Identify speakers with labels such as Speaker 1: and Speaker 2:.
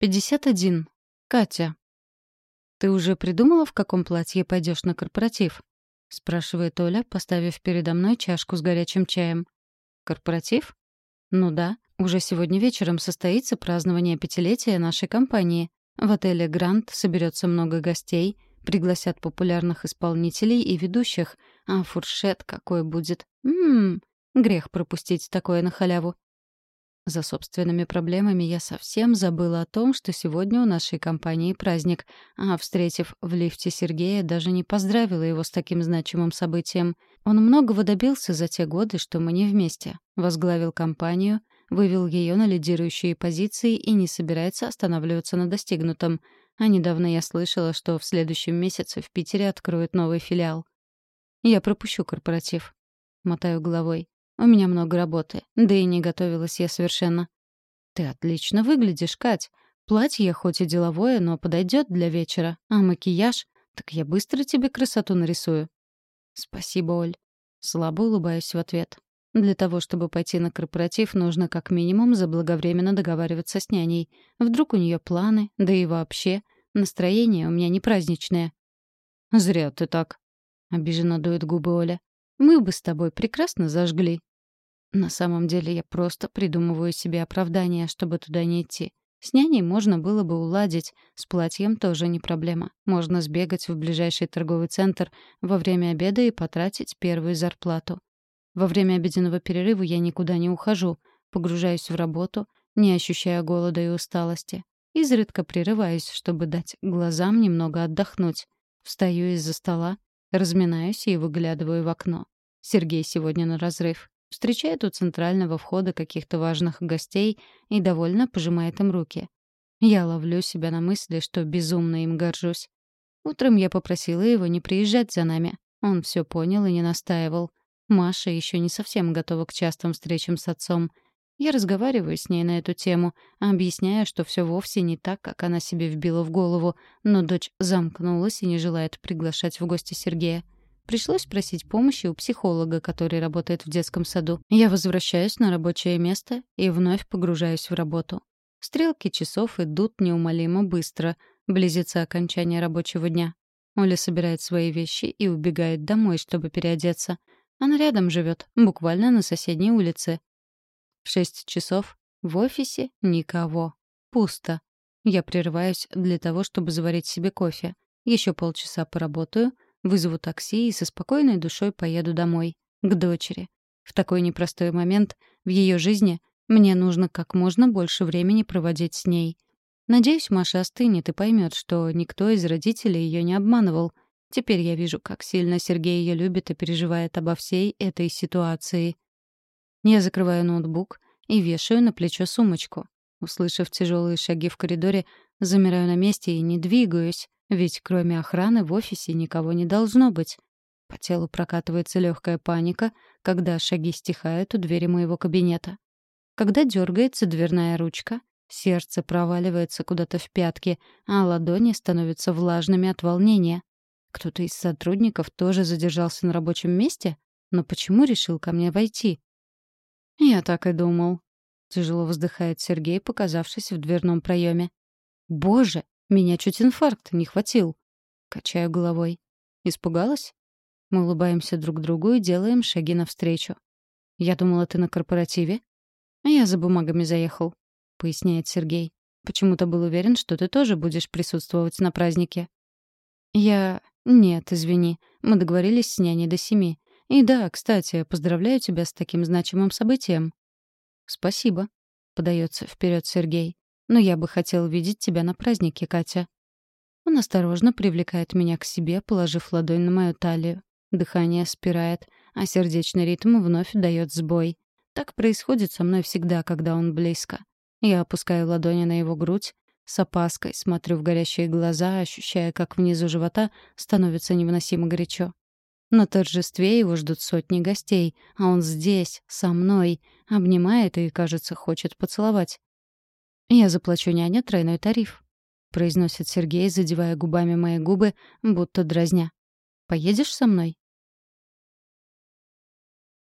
Speaker 1: 51. Катя. «Ты уже придумала, в каком платье пойдешь на корпоратив?» — спрашивает Оля, поставив передо мной чашку с горячим чаем. «Корпоратив?» «Ну да. Уже сегодня вечером состоится празднование пятилетия нашей компании. В отеле «Гранд» соберется много гостей, пригласят популярных исполнителей и ведущих. А фуршет какой будет? Ммм, грех пропустить такое на халяву. За собственными проблемами я совсем забыла о том, что сегодня у нашей компании праздник, а, встретив в лифте Сергея, даже не поздравила его с таким значимым событием. Он многого добился за те годы, что мы не вместе. Возглавил компанию, вывел ее на лидирующие позиции и не собирается останавливаться на достигнутом. А недавно я слышала, что в следующем месяце в Питере откроют новый филиал. Я пропущу корпоратив. Мотаю головой. У меня много работы, да и не готовилась я совершенно. Ты отлично выглядишь, Кать. Платье хоть и деловое, но подойдет для вечера. А макияж? Так я быстро тебе красоту нарисую. Спасибо, Оль. Слабо улыбаюсь в ответ. Для того, чтобы пойти на корпоратив, нужно как минимум заблаговременно договариваться с няней. Вдруг у нее планы, да и вообще. Настроение у меня не праздничное. «Зря ты так», — обиженно дует губы Оля. «Мы бы с тобой прекрасно зажгли». На самом деле я просто придумываю себе оправдание, чтобы туда не идти. С няней можно было бы уладить, с платьем тоже не проблема. Можно сбегать в ближайший торговый центр во время обеда и потратить первую зарплату. Во время обеденного перерыва я никуда не ухожу, погружаюсь в работу, не ощущая голода и усталости. Изредка прерываюсь, чтобы дать глазам немного отдохнуть. Встаю из-за стола, разминаюсь и выглядываю в окно. Сергей сегодня на разрыв встречает у центрального входа каких-то важных гостей и довольно пожимает им руки. Я ловлю себя на мысли, что безумно им горжусь. Утром я попросила его не приезжать за нами. Он все понял и не настаивал. Маша еще не совсем готова к частым встречам с отцом. Я разговариваю с ней на эту тему, объясняя, что все вовсе не так, как она себе вбила в голову, но дочь замкнулась и не желает приглашать в гости Сергея. Пришлось просить помощи у психолога, который работает в детском саду. Я возвращаюсь на рабочее место и вновь погружаюсь в работу. Стрелки часов идут неумолимо быстро. Близится окончание рабочего дня. Оля собирает свои вещи и убегает домой, чтобы переодеться. Она рядом живет, буквально на соседней улице. В шесть часов в офисе никого. Пусто. Я прерываюсь для того, чтобы заварить себе кофе. Еще полчаса поработаю — Вызову такси и со спокойной душой поеду домой, к дочери. В такой непростой момент в ее жизни мне нужно как можно больше времени проводить с ней. Надеюсь, Маша остынет и поймет, что никто из родителей ее не обманывал. Теперь я вижу, как сильно Сергей ее любит и переживает обо всей этой ситуации. Я закрываю ноутбук и вешаю на плечо сумочку. Услышав тяжелые шаги в коридоре, замираю на месте и не двигаюсь. Ведь кроме охраны в офисе никого не должно быть. По телу прокатывается легкая паника, когда шаги стихают у двери моего кабинета. Когда дергается дверная ручка, сердце проваливается куда-то в пятки, а ладони становятся влажными от волнения. Кто-то из сотрудников тоже задержался на рабочем месте? Но почему решил ко мне войти? Я так и думал. Тяжело вздыхает Сергей, показавшись в дверном проеме. Боже, меня чуть инфаркт не хватил. Качаю головой. Испугалась? Мы улыбаемся друг другу и делаем шаги навстречу. Я думала, ты на корпоративе. А я за бумагами заехал, поясняет Сергей. Почему-то был уверен, что ты тоже будешь присутствовать на празднике. Я... Нет, извини. Мы договорились с няней до семи. И да, кстати, поздравляю тебя с таким значимым событием. Спасибо, подается вперед Сергей. Но я бы хотел видеть тебя на празднике, Катя». Он осторожно привлекает меня к себе, положив ладонь на мою талию. Дыхание спирает, а сердечный ритм вновь дает сбой. Так происходит со мной всегда, когда он близко. Я опускаю ладони на его грудь, с опаской смотрю в горящие глаза, ощущая, как внизу живота становится невыносимо горячо. На торжестве его ждут сотни гостей, а он здесь, со мной, обнимает и, кажется, хочет поцеловать. «Я заплачу няне тройной тариф», — произносит Сергей, задевая губами мои губы, будто дразня. «Поедешь со мной?»